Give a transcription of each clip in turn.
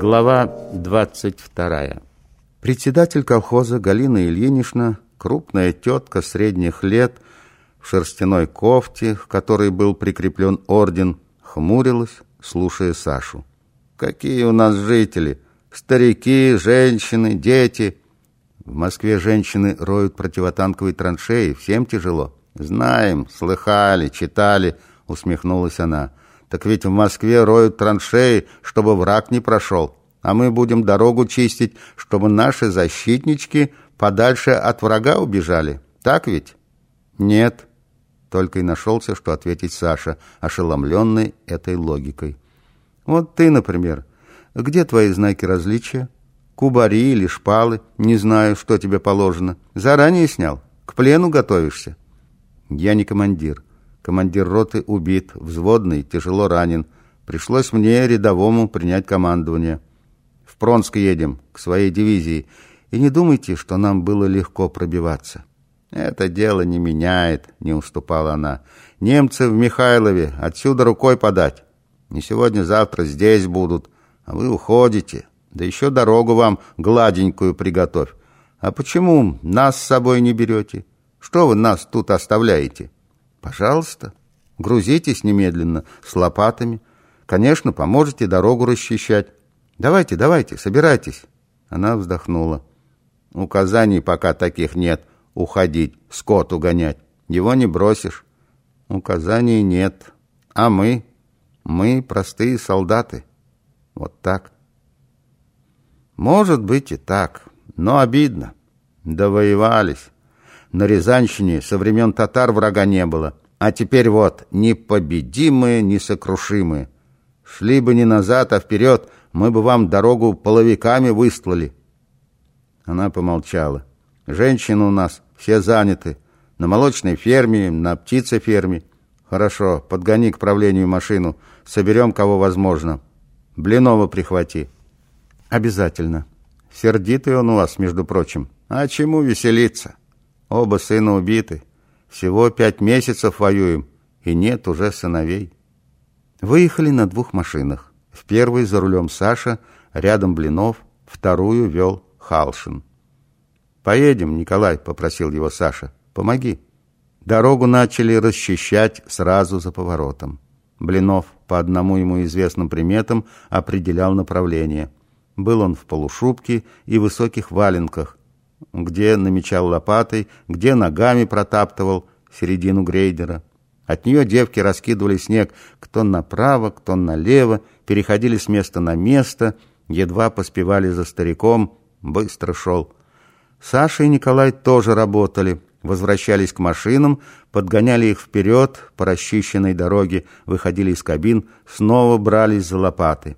Глава 22 Председатель колхоза Галина Ильинична, крупная тетка средних лет, в шерстяной кофте, к которой был прикреплен орден, хмурилась, слушая Сашу. «Какие у нас жители! Старики, женщины, дети!» В Москве женщины роют противотанковые траншеи, всем тяжело. «Знаем, слыхали, читали», — усмехнулась она. «Так ведь в Москве роют траншеи, чтобы враг не прошел, а мы будем дорогу чистить, чтобы наши защитнички подальше от врага убежали. Так ведь?» «Нет», — только и нашелся, что ответить Саша, ошеломленный этой логикой. «Вот ты, например, где твои знаки различия? Кубари или шпалы? Не знаю, что тебе положено. Заранее снял? К плену готовишься?» Я не командир. Командир роты убит, взводный, тяжело ранен. Пришлось мне, рядовому, принять командование. В Пронск едем, к своей дивизии. И не думайте, что нам было легко пробиваться. Это дело не меняет, не уступала она. Немцы в Михайлове, отсюда рукой подать. Не сегодня-завтра здесь будут, а вы уходите. Да еще дорогу вам гладенькую приготовь. А почему нас с собой не берете? Что вы нас тут оставляете? Пожалуйста, грузитесь немедленно с лопатами. Конечно, поможете дорогу расчищать. Давайте, давайте, собирайтесь. Она вздохнула. Указаний пока таких нет. Уходить, скот угонять. Его не бросишь. Указаний нет. А мы? Мы простые солдаты. Вот так. Может быть и так, но обидно. Довоевались. На Рязанщине со времен татар врага не было. А теперь вот, непобедимые, несокрушимые. Шли бы не назад, а вперед, мы бы вам дорогу половиками выслали. Она помолчала. Женщины у нас все заняты. На молочной ферме, на птицеферме. Хорошо, подгони к правлению машину. Соберем, кого возможно. Блинова прихвати. Обязательно. Сердитый он у вас, между прочим. А чему веселиться? Оба сына убиты. Всего пять месяцев воюем, и нет уже сыновей. Выехали на двух машинах. В первой за рулем Саша, рядом Блинов, вторую вел Халшин. «Поедем, Николай», — попросил его Саша. «Помоги». Дорогу начали расчищать сразу за поворотом. Блинов по одному ему известным приметам определял направление. Был он в полушубке и высоких валенках, где намечал лопатой, где ногами протаптывал середину грейдера. От нее девки раскидывали снег кто направо, кто налево, переходили с места на место, едва поспевали за стариком, быстро шел. Саша и Николай тоже работали, возвращались к машинам, подгоняли их вперед по расчищенной дороге, выходили из кабин, снова брались за лопаты.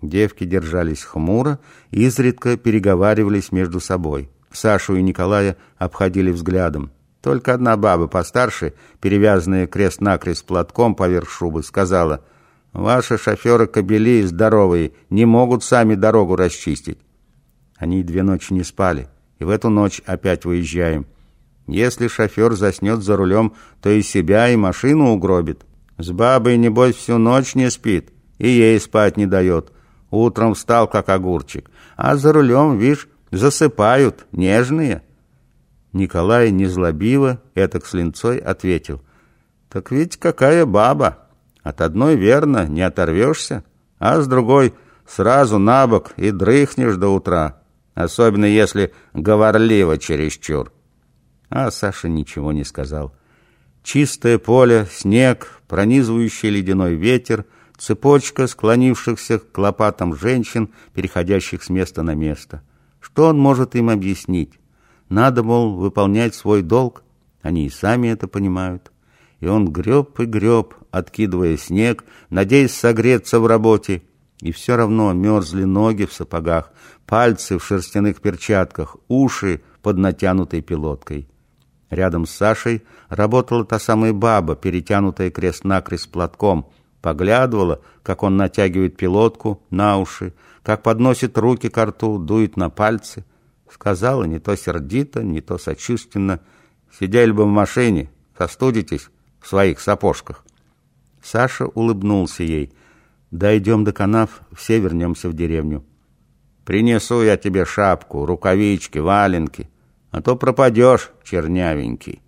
Девки держались хмуро, изредка переговаривались между собой. Сашу и Николая обходили взглядом. Только одна баба постарше, перевязанная крест-накрест платком поверх шубы, сказала, «Ваши шоферы кобели здоровые, не могут сами дорогу расчистить». Они две ночи не спали, и в эту ночь опять выезжаем. Если шофер заснет за рулем, то и себя, и машину угробит. С бабой, небось, всю ночь не спит, и ей спать не дает. Утром встал, как огурчик, а за рулем, видишь, Засыпают, нежные. Николай незлобиво, этак с линцой, ответил. Так ведь какая баба! От одной, верно, не оторвешься, а с другой сразу на бок и дрыхнешь до утра, особенно если говорливо чересчур. А Саша ничего не сказал. Чистое поле, снег, пронизывающий ледяной ветер, цепочка склонившихся к лопатам женщин, переходящих с места на место — что он может им объяснить? Надо, мол, выполнять свой долг. Они и сами это понимают. И он греб и греб, откидывая снег, надеясь согреться в работе. И все равно мерзли ноги в сапогах, пальцы в шерстяных перчатках, уши под натянутой пилоткой. Рядом с Сашей работала та самая баба, перетянутая крест-накрест платком, поглядывала, как он натягивает пилотку на уши, как подносит руки к рту, дует на пальцы. Сказала не то сердито, не то сочувственно. Сидели бы в машине, состудитесь в своих сапожках. Саша улыбнулся ей. Дойдем до канав, все вернемся в деревню. Принесу я тебе шапку, рукавички, валенки, а то пропадешь, чернявенький.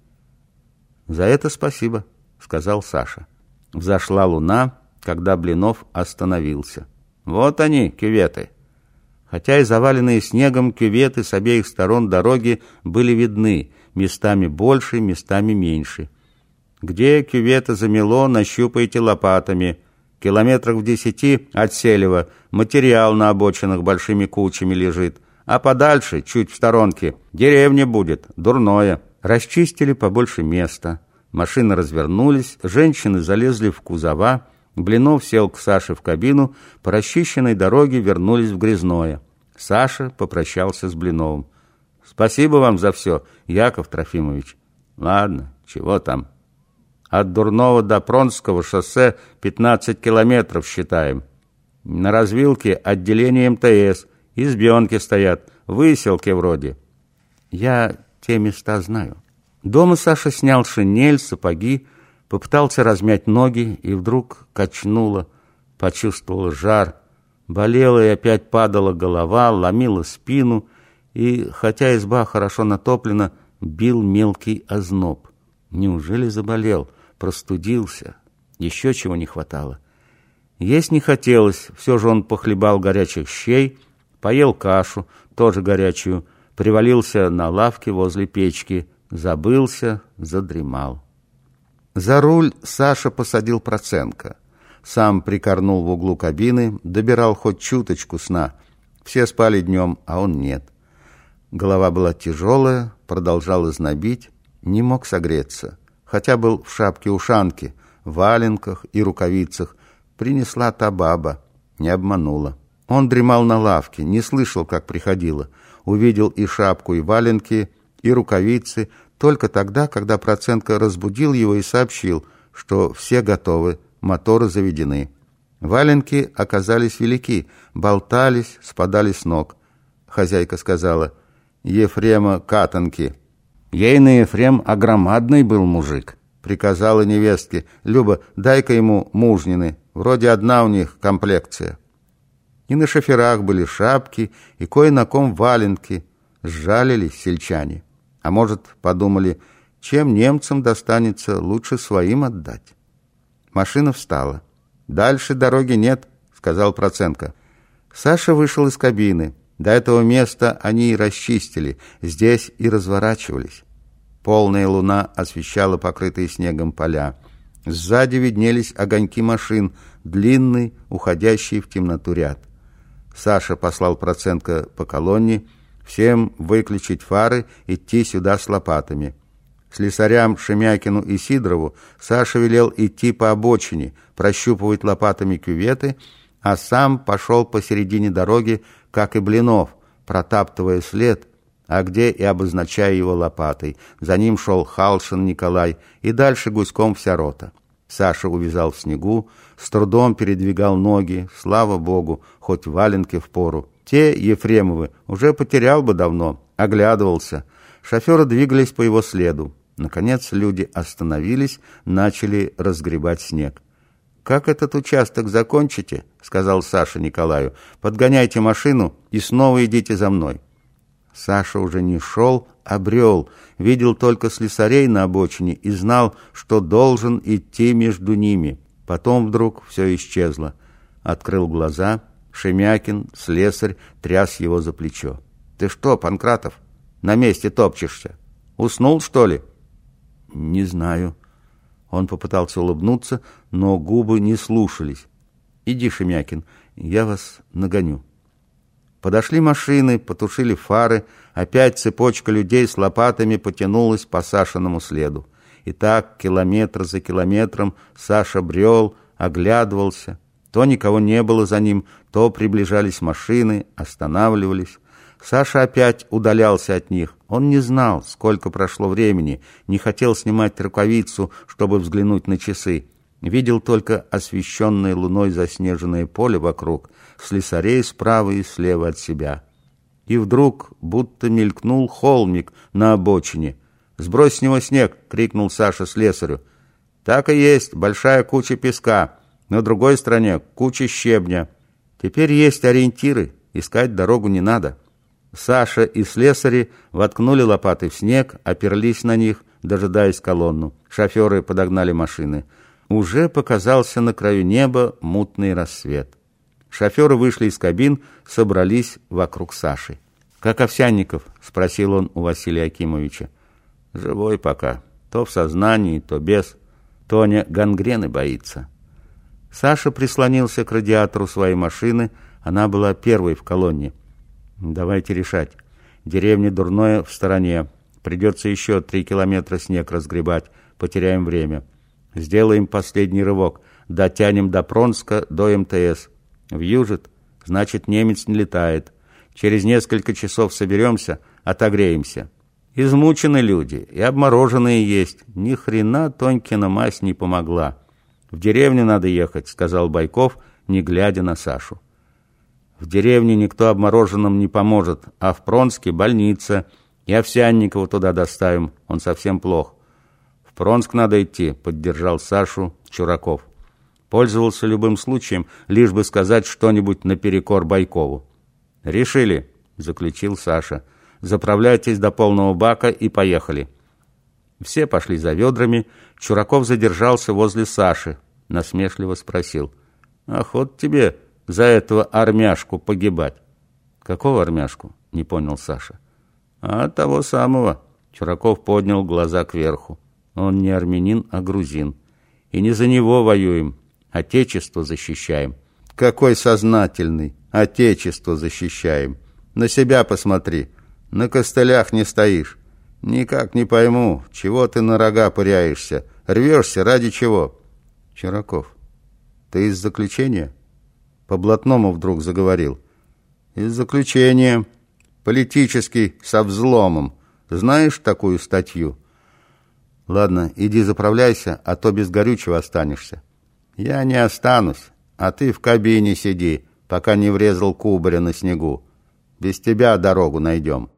За это спасибо, сказал Саша. Взошла луна, когда Блинов остановился. Вот они, кюветы. Хотя и заваленные снегом кюветы с обеих сторон дороги были видны, местами больше, местами меньше. Где кювета замело, нащупайте лопатами. Километрах в десяти от Селева материал на обочинах большими кучами лежит. А подальше, чуть в сторонке, деревня будет, дурное. Расчистили побольше места. Машины развернулись, женщины залезли в кузова, Блинов сел к Саше в кабину, по расчищенной дороге вернулись в Грязное. Саша попрощался с Блиновым. «Спасибо вам за все, Яков Трофимович». «Ладно, чего там?» «От Дурного до Пронского шоссе 15 километров считаем. На развилке отделение МТС, избенки стоят, выселки вроде». «Я те места знаю». Дома Саша снял шинель, сапоги, Попытался размять ноги и вдруг качнуло, почувствовал жар. Болела и опять падала голова, ломила спину, и, хотя изба хорошо натоплена, бил мелкий озноб. Неужели заболел, простудился? Еще чего не хватало. Есть не хотелось, все же он похлебал горячих щей, поел кашу, тоже горячую, привалился на лавке возле печки, забылся, задремал. За руль Саша посадил Проценко. Сам прикорнул в углу кабины, добирал хоть чуточку сна. Все спали днем, а он нет. Голова была тяжелая, продолжал изнобить, не мог согреться. Хотя был в шапке-ушанке, валенках и рукавицах. Принесла та баба, не обманула. Он дремал на лавке, не слышал, как приходила. Увидел и шапку, и валенки, и рукавицы, только тогда, когда Проценко разбудил его и сообщил, что все готовы, моторы заведены. Валенки оказались велики, болтались, спадали с ног. Хозяйка сказала, «Ефрема катанки». Ейный Ефрем огромадный был мужик. Приказала невестке, «Люба, дай-ка ему мужнины, вроде одна у них комплекция». И на шоферах были шапки, и кое на ком валенки. Сжалились сельчане. А может, подумали, чем немцам достанется, лучше своим отдать. Машина встала. «Дальше дороги нет», — сказал Проценко. Саша вышел из кабины. До этого места они и расчистили, здесь и разворачивались. Полная луна освещала покрытые снегом поля. Сзади виднелись огоньки машин, длинный, уходящий в темноту ряд. Саша послал Проценко по колонне, Всем выключить фары, идти сюда с лопатами. Слесарям Шемякину и Сидорову Саша велел идти по обочине, прощупывать лопатами кюветы, а сам пошел посередине дороги, как и Блинов, протаптывая след, а где и обозначая его лопатой. За ним шел Халшин Николай, и дальше гуськом вся рота. Саша увязал в снегу, с трудом передвигал ноги, слава богу, хоть валенки в пору. Те Ефремовы уже потерял бы давно, оглядывался. Шоферы двигались по его следу. Наконец люди остановились, начали разгребать снег. «Как этот участок закончите?» — сказал Саша Николаю. «Подгоняйте машину и снова идите за мной». Саша уже не шел, а брел, видел только слесарей на обочине и знал, что должен идти между ними. Потом вдруг все исчезло. Открыл глаза — Шемякин, слесарь, тряс его за плечо. «Ты что, Панкратов, на месте топчешься? Уснул, что ли?» «Не знаю». Он попытался улыбнуться, но губы не слушались. «Иди, Шемякин, я вас нагоню». Подошли машины, потушили фары, опять цепочка людей с лопатами потянулась по Сашиному следу. И так, километр за километром, Саша брел, оглядывался — то никого не было за ним, то приближались машины, останавливались. Саша опять удалялся от них. Он не знал, сколько прошло времени, не хотел снимать рукавицу, чтобы взглянуть на часы. Видел только освещенное луной заснеженное поле вокруг, слесарей справа и слева от себя. И вдруг будто мелькнул холмик на обочине. «Сбрось с него снег!» — крикнул Саша слесарю. «Так и есть, большая куча песка. На другой стороне куча щебня. Теперь есть ориентиры, искать дорогу не надо. Саша и слесари воткнули лопаты в снег, оперлись на них, дожидаясь колонну. Шоферы подогнали машины. Уже показался на краю неба мутный рассвет. Шоферы вышли из кабин, собрались вокруг Саши. «Как Овсянников?» — спросил он у Василия Акимовича. «Живой пока. То в сознании, то без. Тоня гангрены боится». Саша прислонился к радиатору своей машины. Она была первой в колонне. Давайте решать. Деревня Дурное в стороне. Придется еще три километра снег разгребать. Потеряем время. Сделаем последний рывок. Дотянем до Пронска, до МТС. Вьюжит, значит, немец не летает. Через несколько часов соберемся, отогреемся. Измучены люди, и обмороженные есть. Ни хрена Тонькина мазь не помогла. В деревню надо ехать, сказал Байков, не глядя на Сашу. В деревне никто обмороженным не поможет, а в Пронске больница. И Овсянникова туда доставим, он совсем плох. В Пронск надо идти, поддержал Сашу Чураков. Пользовался любым случаем, лишь бы сказать что-нибудь наперекор Байкову. «Решили», — заключил Саша. «Заправляйтесь до полного бака и поехали». Все пошли за ведрами. Чураков задержался возле Саши. Насмешливо спросил. «Охот тебе за этого армяшку погибать. Какого армяшку? Не понял Саша. А того самого. Чураков поднял глаза кверху. Он не армянин, а грузин. И не за него воюем, отечество защищаем. Какой сознательный, отечество защищаем. На себя посмотри, на костылях не стоишь. Никак не пойму, чего ты на рога пыряешься, рвешься ради чего? Чураков, ты из заключения? По блатному вдруг заговорил. Из заключения. Политический, со взломом. Знаешь такую статью? Ладно, иди заправляйся, а то без горючего останешься. Я не останусь, а ты в кабине сиди, пока не врезал кубаря на снегу. Без тебя дорогу найдем».